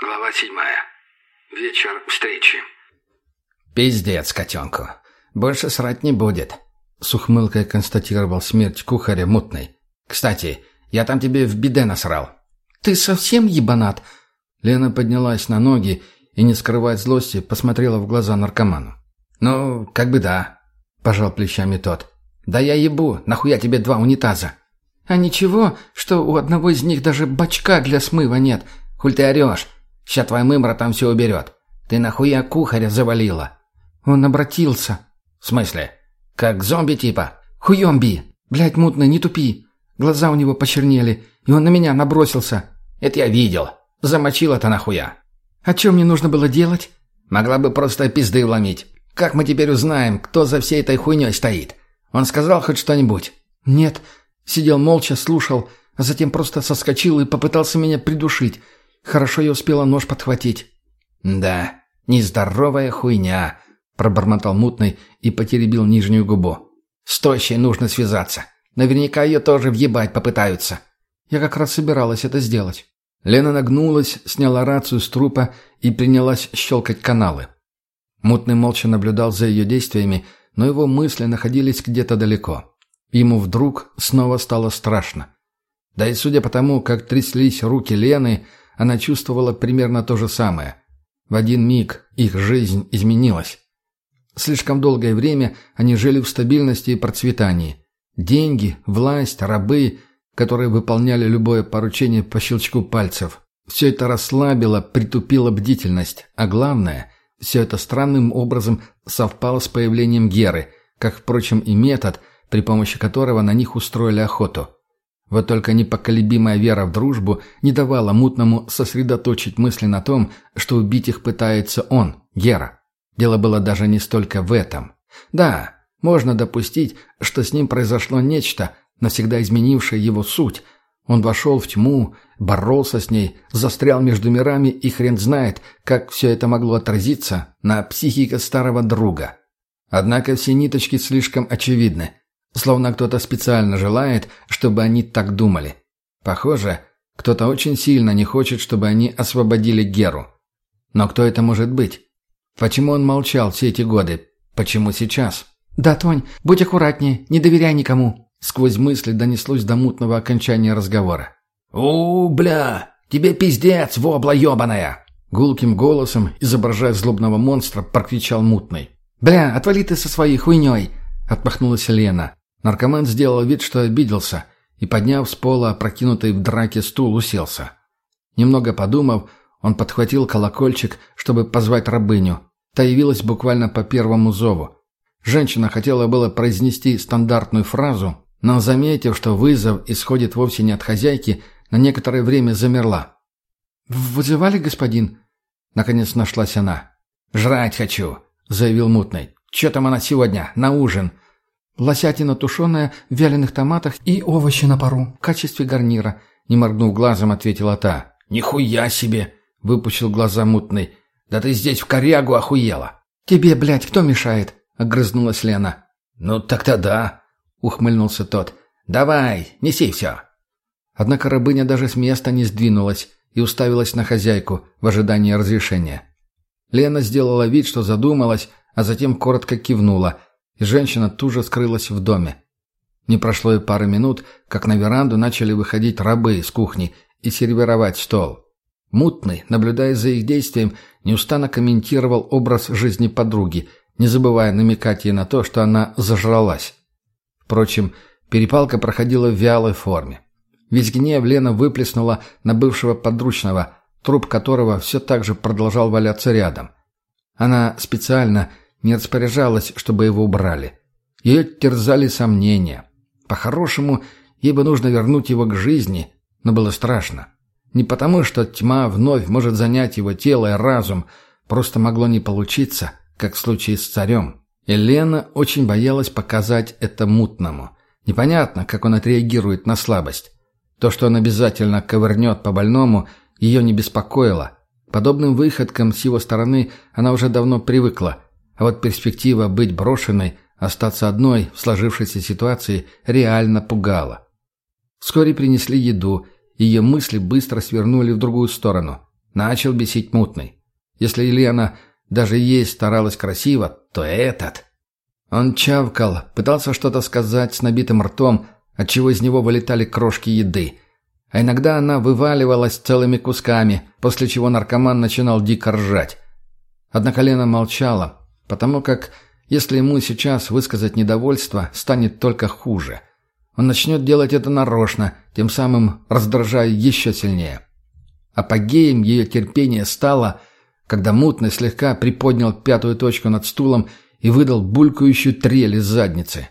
Глава седьмая. Вечер встречи. «Пиздец котенку. Больше срать не будет», — с ухмылкой констатировал смерть кухаря мутной. «Кстати, я там тебе в биде насрал». «Ты совсем ебанат?» Лена поднялась на ноги и, не скрывая злости, посмотрела в глаза наркоману. «Ну, как бы да», — пожал плечами тот. «Да я ебу, нахуя тебе два унитаза?» «А ничего, что у одного из них даже бачка для смыва нет. Хуль ты орешь? Ща твоя мымра там все уберет. Ты нахуя кухаря завалила?» «Он обратился». «В смысле? Как зомби типа?» «Хуемби! Блядь, мутный, не тупи. Глаза у него почернели, и он на меня набросился». «Это я видел. Замочил это нахуя». «А что мне нужно было делать?» «Могла бы просто пизды вломить. Как мы теперь узнаем, кто за всей этой хуйней стоит? Он сказал хоть что-нибудь?» «Нет». Сидел молча, слушал, а затем просто соскочил и попытался меня придушить. Хорошо я успела нож подхватить. «Да, нездоровая хуйня», — пробормотал мутный и потеребил нижнюю губу. «С тощей нужно связаться. Наверняка ее тоже въебать попытаются». Я как раз собиралась это сделать. Лена нагнулась, сняла рацию с трупа и принялась щелкать каналы. Мутный молча наблюдал за ее действиями, но его мысли находились где-то далеко. Ему вдруг снова стало страшно. Да и судя по тому, как тряслись руки Лены, она чувствовала примерно то же самое. В один миг их жизнь изменилась. Слишком долгое время они жили в стабильности и процветании. Деньги, власть, рабы, которые выполняли любое поручение по щелчку пальцев. Все это расслабило, притупило бдительность, а главное, все это странным образом совпало с появлением Геры, как, впрочем, и метод, при помощи которого на них устроили охоту. Вот только непоколебимая вера в дружбу не давала мутному сосредоточить мысли на том, что убить их пытается он, Гера. Дело было даже не столько в этом. Да, можно допустить, что с ним произошло нечто, навсегда изменившая его суть. Он вошел в тьму, боролся с ней, застрял между мирами и хрен знает, как все это могло отразиться на психике старого друга. Однако все ниточки слишком очевидны, словно кто-то специально желает, чтобы они так думали. Похоже, кто-то очень сильно не хочет, чтобы они освободили Геру. Но кто это может быть? Почему он молчал все эти годы? Почему сейчас? «Да, Тонь, будь аккуратнее, не доверяй никому», Сквозь мысли донеслось до мутного окончания разговора. «У, бля! Тебе пиздец, вобла ебаная!» Гулким голосом, изображая злобного монстра, прокричал мутный. «Бля, отвали ты со своей хуйней!» — отмахнулась Лена. Наркоман сделал вид, что обиделся, и, подняв с пола опрокинутый в драке стул, уселся. Немного подумав, он подхватил колокольчик, чтобы позвать рабыню. Та явилась буквально по первому зову. Женщина хотела было произнести стандартную фразу, но, заметив, что вызов исходит вовсе не от хозяйки, на некоторое время замерла. «Вызывали, господин?» Наконец нашлась она. «Жрать хочу», — заявил мутный. «Че там она сегодня? На ужин?» «Лосятина тушеная в вяленых томатах и овощи на пару в качестве гарнира», — не моргнув глазом, ответила та. «Нихуя себе!» — выпучил глаза мутный. «Да ты здесь в корягу охуела!» «Тебе, блядь, кто мешает?» — огрызнулась Лена. «Ну так-то да», — ухмыльнулся тот. «Давай, неси все». Однако рабыня даже с места не сдвинулась и уставилась на хозяйку в ожидании разрешения. Лена сделала вид, что задумалась, а затем коротко кивнула, и женщина тут же скрылась в доме. Не прошло и пары минут, как на веранду начали выходить рабы из кухни и сервировать стол. Мутный, наблюдая за их действием, неустанно комментировал образ жизни подруги, не забывая намекать ей на то, что она зажралась. Впрочем, перепалка проходила в вялой форме. Весь гнев Лена выплеснула на бывшего подручного, труп которого все так же продолжал валяться рядом. Она специально не распоряжалась, чтобы его убрали. Ее терзали сомнения. По-хорошему, ей бы нужно вернуть его к жизни, но было страшно. Не потому, что тьма вновь может занять его тело и разум, просто могло не получиться, как в случае с царем. Елена очень боялась показать это мутному. Непонятно, как он отреагирует на слабость. То, что он обязательно ковырнет по больному, ее не беспокоило. Подобным выходкам с его стороны она уже давно привыкла. А вот перспектива быть брошенной, остаться одной в сложившейся ситуации реально пугала. Вскоре принесли еду, и ее мысли быстро свернули в другую сторону. Начал бесить мутный. Если Елена даже есть старалась красиво, то этот... Он чавкал, пытался что-то сказать с набитым ртом, отчего из него вылетали крошки еды. А иногда она вываливалась целыми кусками, после чего наркоман начинал дико ржать. Однако Лена молчала, потому как, если ему сейчас высказать недовольство, станет только хуже. Он начнет делать это нарочно, тем самым раздражая еще сильнее. Апогеем ее терпения стало, когда мутный слегка приподнял пятую точку над стулом и выдал булькающую трель из задницы.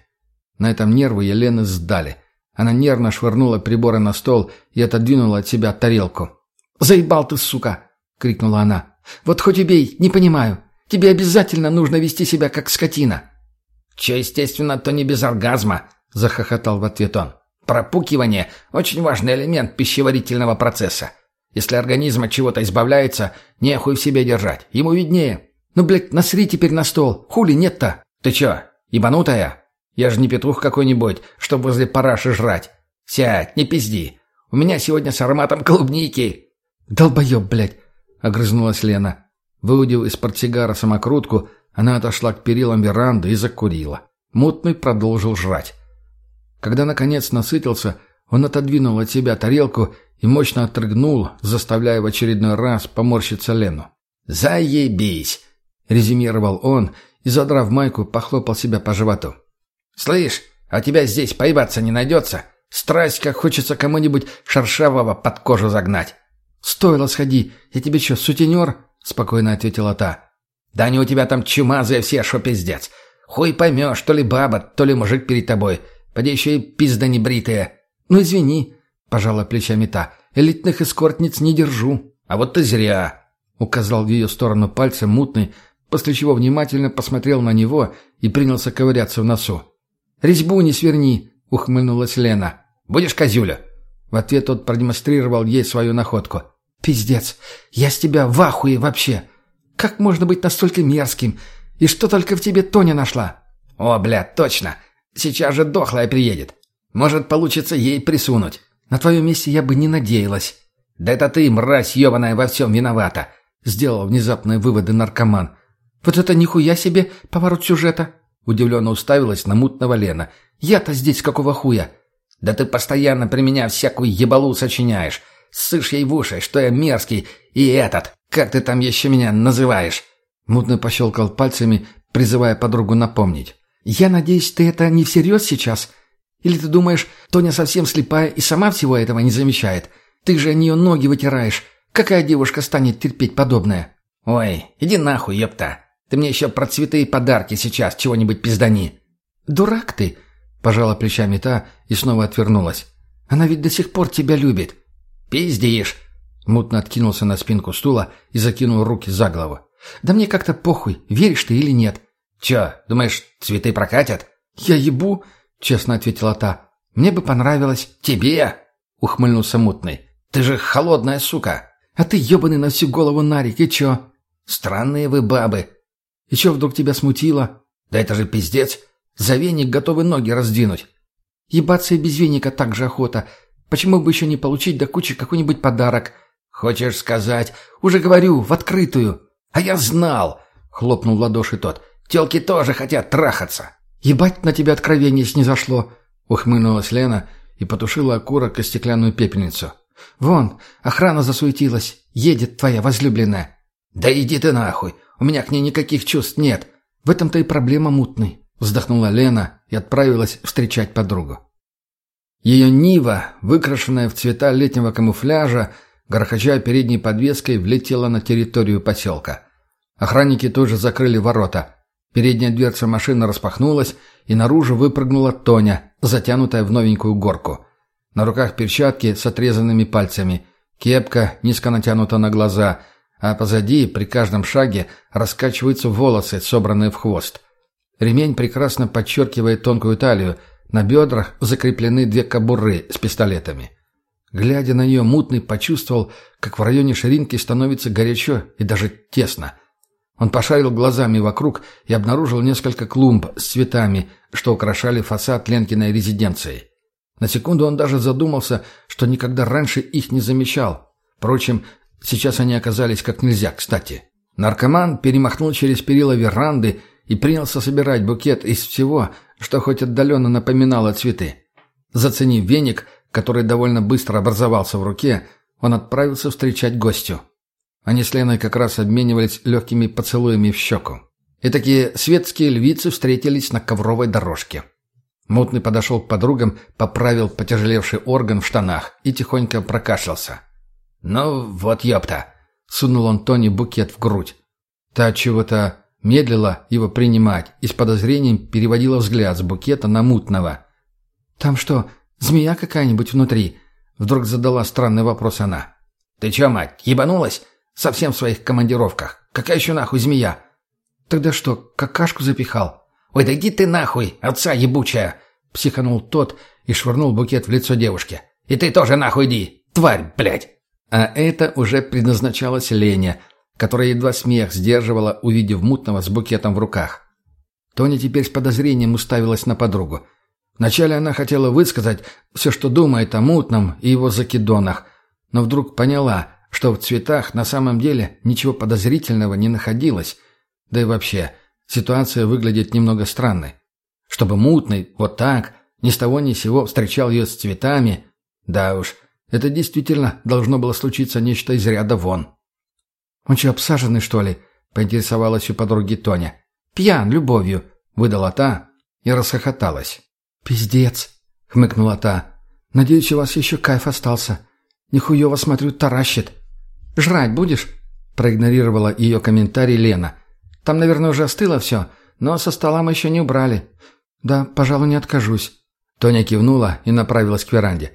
На этом нервы Елены сдали. Она нервно швырнула приборы на стол и отодвинула от себя тарелку. «Заебал ты, сука!» — крикнула она. «Вот хоть убей, не понимаю. Тебе обязательно нужно вести себя как скотина». «Че, естественно, то не без оргазма», — захохотал в ответ он. «Пропукивание — очень важный элемент пищеварительного процесса. Если организм от чего-то избавляется, нехуй в себе держать. Ему виднее. «Ну, блядь, насри теперь на стол. Хули нет-то?» «Ты чё, ебанутая? Я же не петух какой-нибудь, чтоб возле параши жрать. Сядь, не пизди. У меня сегодня с ароматом клубники». «Долбоёб, блядь!» — огрызнулась Лена. Выудив из портсигара самокрутку, она отошла к перилам веранды и закурила. Мутный продолжил жрать. Когда, наконец, насытился, он отодвинул от себя тарелку и мощно отрыгнул, заставляя в очередной раз поморщиться Лену. «Заебись!» — резюмировал он и, задрав майку, похлопал себя по животу. «Слышь, а тебя здесь поебаться не найдется? Страсть, как хочется кому-нибудь шершавого под кожу загнать». «Стоило сходи. Я тебе что, сутенер?» — спокойно ответила та. «Да они у тебя там чумазые все, шо пиздец. Хуй поймешь, то ли баба, то ли мужик перед тобой. Поди еще и пизда небритая». «Ну извини», — пожала плечами та. «Элитных эскортниц не держу». «А вот ты зря», — указал в ее сторону пальцем мутный, после чего внимательно посмотрел на него и принялся ковыряться в носу. «Резьбу не сверни», — ухмыльнулась Лена. «Будешь козюля?» В ответ тот продемонстрировал ей свою находку. «Пиздец! Я с тебя в ахуе вообще! Как можно быть настолько мерзким? И что только в тебе Тоня нашла?» «О, бля, точно! Сейчас же дохлая приедет. Может, получится ей присунуть. На твоем месте я бы не надеялась». «Да это ты, мразь ебаная, во всем виновата!» Сделал внезапные выводы наркоман. «Вот это нихуя себе поворот сюжета!» Удивленно уставилась на мутного Лена. «Я-то здесь какого хуя?» «Да ты постоянно при меня всякую ебалу сочиняешь. Сышь ей в уши, что я мерзкий. И этот, как ты там еще меня называешь?» Мутно пощелкал пальцами, призывая подругу напомнить. «Я надеюсь, ты это не всерьез сейчас? Или ты думаешь, Тоня совсем слепая и сама всего этого не замечает? Ты же о нее ноги вытираешь. Какая девушка станет терпеть подобное?» «Ой, иди нахуй, ёпта. Ты мне еще про цветы и подарки сейчас чего-нибудь пиздани». «Дурак ты!» — пожала плечами та и снова отвернулась. «Она ведь до сих пор тебя любит». «Пиздишь!» Мутно откинулся на спинку стула и закинул руки за голову. «Да мне как-то похуй, веришь ты или нет». «Чё, думаешь, цветы прокатят?» «Я ебу», — честно ответила та. «Мне бы понравилось». «Тебе?» — ухмыльнулся мутный. «Ты же холодная сука!» «А ты ебаный на всю голову нарик, и чё?» «Странные вы бабы!» «И чё вдруг тебя смутило?» «Да это же пиздец! За веник готовы ноги раздвинуть!» «Ебаться и без веника так же охота. Почему бы еще не получить до кучи какой-нибудь подарок?» «Хочешь сказать?» «Уже говорю, в открытую!» «А я знал!» — хлопнул в ладоши тот. «Телки тоже хотят трахаться!» «Ебать на тебя откровение снизошло!» — ухмыльнулась Лена и потушила окурок и стеклянную пепельницу. «Вон, охрана засуетилась. Едет твоя возлюбленная». «Да иди ты нахуй. У меня к ней никаких чувств нет. В этом-то и проблема мутный». Вздохнула Лена и отправилась встречать подругу. Ее Нива, выкрашенная в цвета летнего камуфляжа, грохоча передней подвеской, влетела на территорию поселка. Охранники тоже закрыли ворота. Передняя дверца машины распахнулась, и наружу выпрыгнула Тоня, затянутая в новенькую горку. На руках перчатки с отрезанными пальцами, кепка низко натянута на глаза, а позади при каждом шаге раскачиваются волосы, собранные в хвост. Ремень прекрасно подчеркивает тонкую талию, на бедрах закреплены две кобуры с пистолетами. Глядя на нее, мутный почувствовал, как в районе ширинки становится горячо и даже тесно. Он пошарил глазами вокруг и обнаружил несколько клумб с цветами, что украшали фасад Ленкиной резиденции. На секунду он даже задумался, что никогда раньше их не замечал. Впрочем, Сейчас они оказались как нельзя кстати. Наркоман перемахнул через перила веранды и принялся собирать букет из всего, что хоть отдаленно напоминало цветы. Заценив веник, который довольно быстро образовался в руке, он отправился встречать гостю. Они с Леной как раз обменивались легкими поцелуями в щеку. И такие светские львицы встретились на ковровой дорожке. Мутный подошел к подругам, поправил потяжелевший орган в штанах и тихонько прокашлялся. «Ну, вот ёпта!» — сунул он Тони букет в грудь. Та чего-то медлила его принимать и с подозрением переводила взгляд с букета на мутного. «Там что, змея какая-нибудь внутри?» — вдруг задала странный вопрос она. «Ты чё, мать, ебанулась? Совсем в своих командировках. Какая еще нахуй змея?» «Тогда что, какашку запихал?» «Ой, да иди ты нахуй, отца ебучая!» — психанул тот и швырнул букет в лицо девушки. «И ты тоже нахуй иди, тварь, блядь!» А это уже предназначалось Лене, которая едва смех сдерживала, увидев мутного с букетом в руках. Тоня теперь с подозрением уставилась на подругу. Вначале она хотела высказать все, что думает о мутном и его закидонах, но вдруг поняла, что в цветах на самом деле ничего подозрительного не находилось. Да и вообще, ситуация выглядит немного странной. Чтобы мутный вот так, ни с того ни с сего встречал ее с цветами, да уж, это действительно должно было случиться нечто из ряда вон. «Он что, обсаженный, что ли?» — поинтересовалась у подруги Тоня. «Пьян любовью», — выдала та и расхохоталась. «Пиздец», — хмыкнула та. «Надеюсь, у вас еще кайф остался. Нихуево, смотрю, таращит». «Жрать будешь?» — проигнорировала ее комментарий Лена. «Там, наверное, уже остыло все, но со стола мы еще не убрали». «Да, пожалуй, не откажусь». Тоня кивнула и направилась к веранде.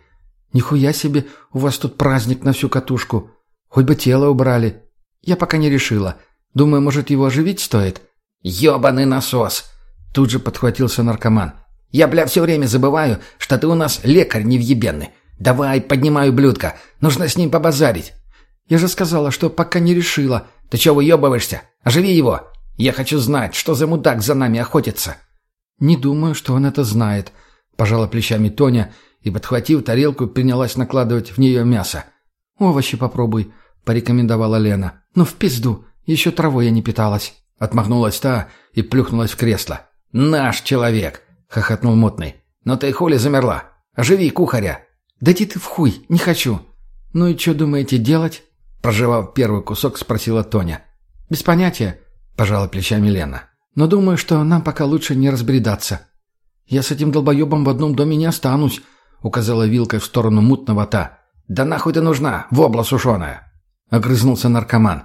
«Нихуя себе, у вас тут праздник на всю катушку. Хоть бы тело убрали. Я пока не решила. Думаю, может, его оживить стоит?» «Ебаный насос!» Тут же подхватился наркоман. «Я, бля, все время забываю, что ты у нас лекарь невъебенный. Давай, поднимай ублюдка. Нужно с ним побазарить». «Я же сказала, что пока не решила». «Ты че выебываешься? Оживи его. Я хочу знать, что за мудак за нами охотится». «Не думаю, что он это знает», — пожала плечами Тоня и, подхватив тарелку, принялась накладывать в нее мясо. «Овощи попробуй», — порекомендовала Лена. «Ну, в пизду. Еще травой я не питалась». Отмахнулась та и плюхнулась в кресло. «Наш человек!» — хохотнул мутный. «Но ты хули замерла? Оживи кухаря!» «Да иди ты в хуй! Не хочу!» «Ну и что думаете делать?» Проживав первый кусок, спросила Тоня. «Без понятия», — пожала плечами Лена. «Но думаю, что нам пока лучше не разбредаться. Я с этим долбоебом в одном доме не останусь. — указала вилкой в сторону мутного та. «Да нахуй ты нужна, вобла сушеная!» — огрызнулся наркоман.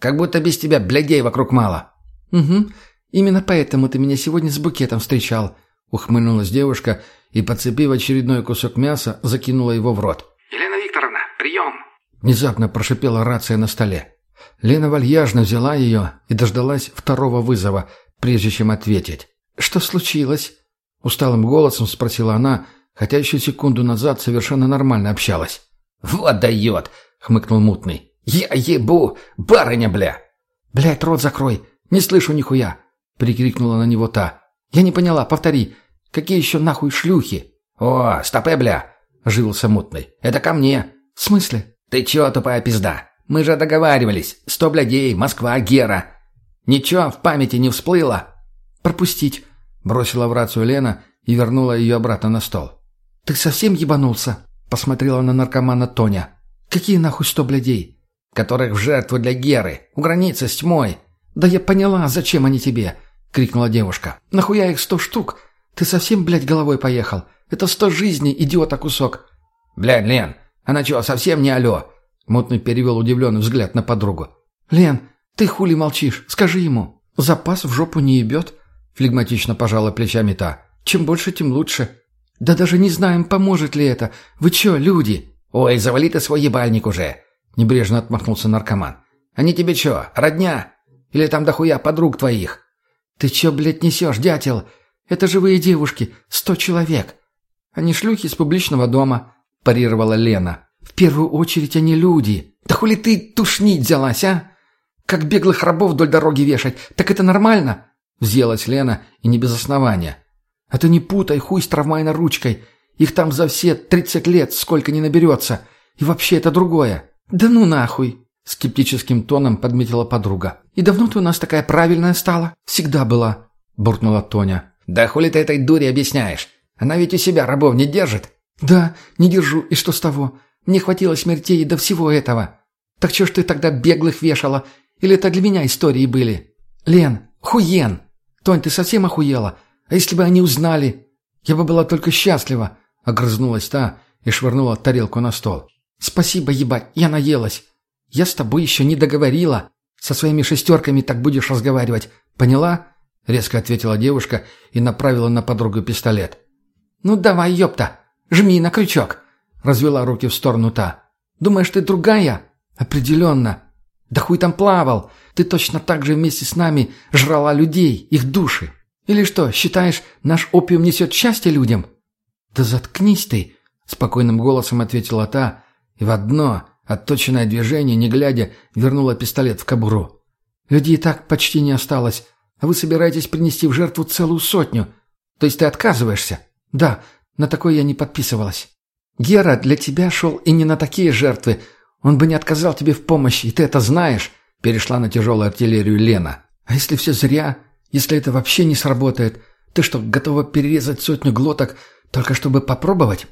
«Как будто без тебя блядей вокруг мало». «Угу. Именно поэтому ты меня сегодня с букетом встречал», — ухмыльнулась девушка и, подцепив очередной кусок мяса, закинула его в рот. «Елена Викторовна, прием!» Внезапно прошипела рация на столе. Лена вальяжно взяла ее и дождалась второго вызова, прежде чем ответить. «Что случилось?» Усталым голосом спросила она, — хотя еще секунду назад совершенно нормально общалась. «Вот дает!» — хмыкнул мутный. «Я ебу! Барыня, бля!» «Блядь, рот закрой! Не слышу нихуя!» — прикрикнула на него та. «Я не поняла, повтори. Какие еще нахуй шлюхи?» «О, стопе, бля!» — оживился мутный. «Это ко мне!» «В смысле?» «Ты че, тупая пизда? Мы же договаривались. Сто блядей, Москва, Гера. Ничего в памяти не всплыло?» «Пропустить!» — бросила в рацию Лена и вернула ее обратно на стол. «Ты совсем ебанулся?» — посмотрела на наркомана Тоня. «Какие нахуй сто блядей?» «Которых в жертву для Геры. У границы с тьмой». «Да я поняла, зачем они тебе?» — крикнула девушка. «Нахуя их сто штук? Ты совсем, блядь, головой поехал? Это сто жизней, идиота кусок». «Блядь, Лен, она чего, совсем не алё?» Мутный перевел удивленный взгляд на подругу. «Лен, ты хули молчишь? Скажи ему. Запас в жопу не ебет?» Флегматично пожала плечами та. «Чем больше, тем лучше. «Да даже не знаем, поможет ли это. Вы чё, люди?» «Ой, завали ты свой ебальник уже!» — небрежно отмахнулся наркоман. «Они тебе чё, родня? Или там дохуя подруг твоих?» «Ты чё, блядь, несёшь, дятел? Это живые девушки, сто человек. Они шлюхи с публичного дома», — парировала Лена. «В первую очередь они люди. Да хули ты тушнить взялась, а? Как беглых рабов вдоль дороги вешать, так это нормально?» Взъелась Лена, и не без основания. А ты не путай хуй с травмайной ручкой. Их там за все тридцать лет сколько не наберется. И вообще это другое. Да ну нахуй. Скептическим тоном подметила подруга. «И давно ты у нас такая правильная стала?» «Всегда была», — буркнула Тоня. «Да хули ты этой дуре объясняешь? Она ведь у себя рабов не держит?» «Да, не держу. И что с того? Мне хватило смертей до всего этого. Так что ж ты тогда беглых вешала? Или это для меня истории были? Лен, хуен! Тонь, ты совсем охуела? А если бы они узнали? Я бы была только счастлива!» Огрызнулась та и швырнула тарелку на стол. «Спасибо, ебать, я наелась. Я с тобой еще не договорила. Со своими шестерками так будешь разговаривать. Поняла?» Резко ответила девушка и направила на подругу пистолет. «Ну давай, ёпта, жми на крючок!» Развела руки в сторону та. «Думаешь, ты другая?» «Определенно. Да хуй там плавал. Ты точно так же вместе с нами жрала людей, их души. Или что, считаешь, наш опиум несет счастье людям?» «Да заткнись ты!» — спокойным голосом ответила та, и в одно, отточенное движение, не глядя, вернула пистолет в кобуру. «Людей и так почти не осталось, а вы собираетесь принести в жертву целую сотню. То есть ты отказываешься?» «Да, на такое я не подписывалась». «Гера для тебя шел и не на такие жертвы. Он бы не отказал тебе в помощи, и ты это знаешь», — перешла на тяжелую артиллерию Лена. «А если все зря? Если это вообще не сработает? Ты что, готова перерезать сотню глоток, только чтобы попробовать?»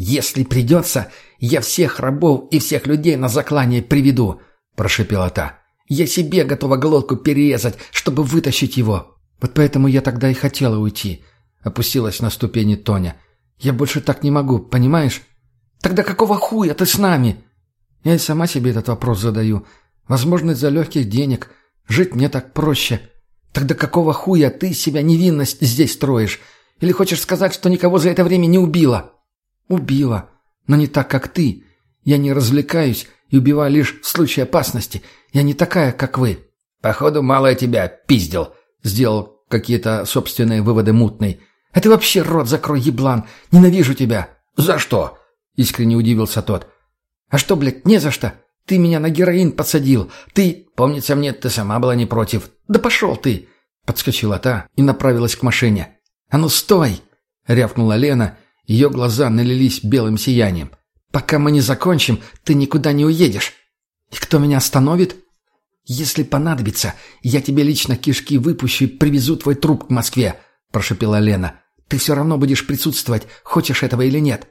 «Если придется, я всех рабов и всех людей на заклание приведу», — прошепела та. «Я себе готова глотку перерезать, чтобы вытащить его». «Вот поэтому я тогда и хотела уйти», — опустилась на ступени Тоня. «Я больше так не могу, понимаешь? Тогда какого хуя ты с нами?» Я и сама себе этот вопрос задаю. Возможность за легких денег. Жить мне так проще. Тогда какого хуя ты себя невинность здесь строишь? Или хочешь сказать, что никого за это время не убила?» «Убила. Но не так, как ты. Я не развлекаюсь и убиваю лишь в случае опасности. Я не такая, как вы». «Походу, мало я тебя пиздил», — сделал какие-то собственные выводы мутный. «А ты вообще рот закрой, еблан! Ненавижу тебя!» «За что?» — искренне удивился тот. «А что, блядь, не за что? Ты меня на героин подсадил. Ты...» «Помнится мне, ты сама была не против». «Да пошел ты!» Подскочила та и направилась к машине. «А ну стой!» — рявкнула Лена. Ее глаза налились белым сиянием. «Пока мы не закончим, ты никуда не уедешь. И кто меня остановит?» «Если понадобится, я тебе лично кишки выпущу и привезу твой труп к Москве», — прошепела Лена. «Ты все равно будешь присутствовать, хочешь этого или нет».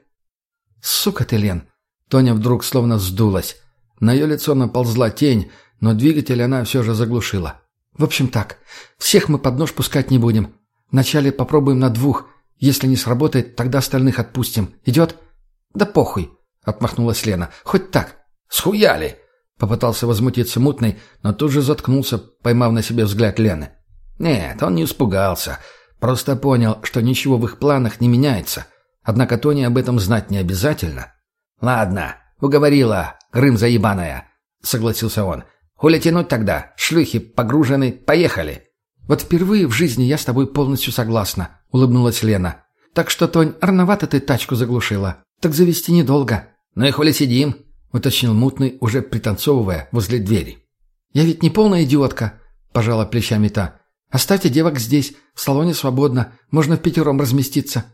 «Сука ты, Лен!» Тоня вдруг словно вздулась. На ее лицо наползла тень, но двигатель она все же заглушила. «В общем так, всех мы под нож пускать не будем. Вначале попробуем на двух. Если не сработает, тогда остальных отпустим. Идет?» «Да похуй», — отмахнулась Лена. «Хоть так». «Схуяли!» Попытался возмутиться мутный, но тут же заткнулся, поймав на себе взгляд Лены. Нет, он не испугался. Просто понял, что ничего в их планах не меняется. Однако Тони об этом знать не обязательно. «Ладно, уговорила, Крым заебаная», — согласился он. «Хули тянуть тогда? Шлюхи погружены, поехали». «Вот впервые в жизни я с тобой полностью согласна», — улыбнулась Лена. «Так что, Тонь, рановато ты тачку заглушила. Так завести недолго». «Ну и хули сидим?» — уточнил мутный, уже пританцовывая возле двери. «Я ведь не полная идиотка», — пожала плечами та. «Оставьте девок здесь, в салоне свободно, можно в пятером разместиться».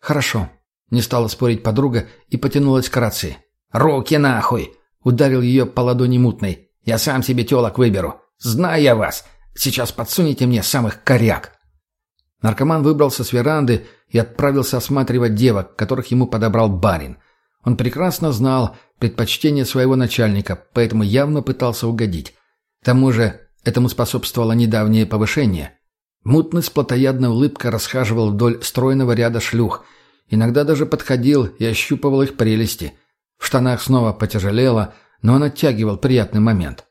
«Хорошо», — не стала спорить подруга и потянулась к рации. «Руки нахуй!» — ударил ее по ладони мутной. «Я сам себе телок выберу. Знаю я вас. Сейчас подсунете мне самых коряк». Наркоман выбрался с веранды и отправился осматривать девок, которых ему подобрал барин. Он прекрасно знал предпочтения своего начальника, поэтому явно пытался угодить. К тому же этому способствовало недавнее повышение. Мутный с плотоядной улыбкой расхаживал вдоль стройного ряда шлюх, иногда даже подходил и ощупывал их прелести. В штанах снова потяжелело, но он оттягивал приятный момент.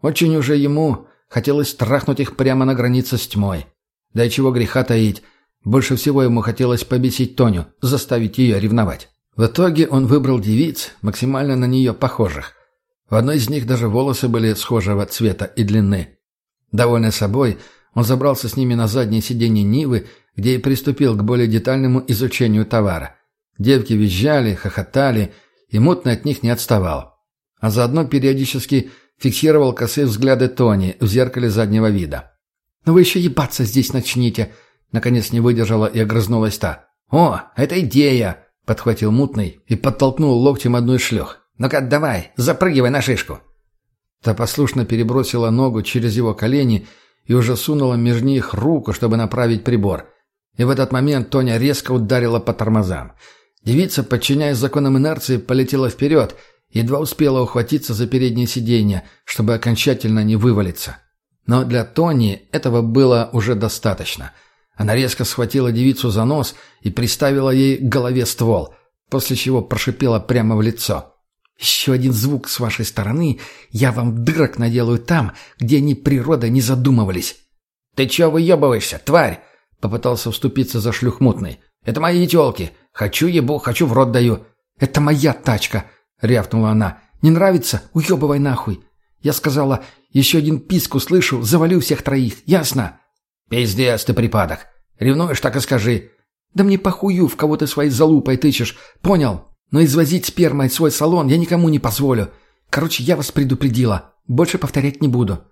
Очень уже ему хотелось трахнуть их прямо на границе с тьмой. Да и чего греха таить, больше всего ему хотелось побесить Тоню, заставить ее ревновать. В итоге он выбрал девиц, максимально на нее похожих. В одной из них даже волосы были схожего цвета и длины. Довольный собой, он забрался с ними на заднее сиденье Нивы, где и приступил к более детальному изучению товара. Девки визжали, хохотали, и мутно от них не отставал. А заодно периодически фиксировал косые взгляды Тони в зеркале заднего вида. «Ну вы еще ебаться здесь начните!» Наконец не выдержала и огрызнулась та. «О, это идея!» подхватил мутный и подтолкнул локтем одну из шлех. «Ну-ка, давай, запрыгивай на шишку». Та послушно перебросила ногу через его колени и уже сунула между них руку, чтобы направить прибор. И в этот момент Тоня резко ударила по тормозам. Девица, подчиняясь законам инерции, полетела вперед, едва успела ухватиться за переднее сиденье, чтобы окончательно не вывалиться. Но для Тони этого было уже достаточно. Она резко схватила девицу за нос и приставила ей к голове ствол, после чего прошипела прямо в лицо. «Еще один звук с вашей стороны, я вам дырок наделаю там, где они природой не задумывались». «Ты че выебываешься, тварь?» — попытался вступиться за шлюхмутный. «Это мои телки. Хочу ебу, хочу в рот даю». «Это моя тачка», — рявкнула она. «Не нравится? Уебывай нахуй». Я сказала, еще один писк услышу, завалю всех троих. Ясно?» «Пиздец ты припадок. Ревнуешь, так и скажи». «Да мне похую, в кого ты своей залупой тычешь. Понял? Но извозить спермой свой салон я никому не позволю. Короче, я вас предупредила. Больше повторять не буду».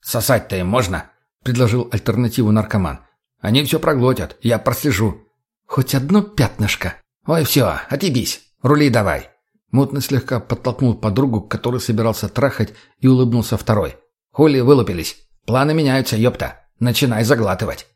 «Сосать-то им можно?» — предложил альтернативу наркоман. «Они все проглотят. Я прослежу». «Хоть одно пятнышко». «Ой, все, отъебись. Рули давай». Мутный слегка подтолкнул подругу, который собирался трахать, и улыбнулся второй. «Хули вылупились. Планы меняются, ёпта. Начинай заглатывать».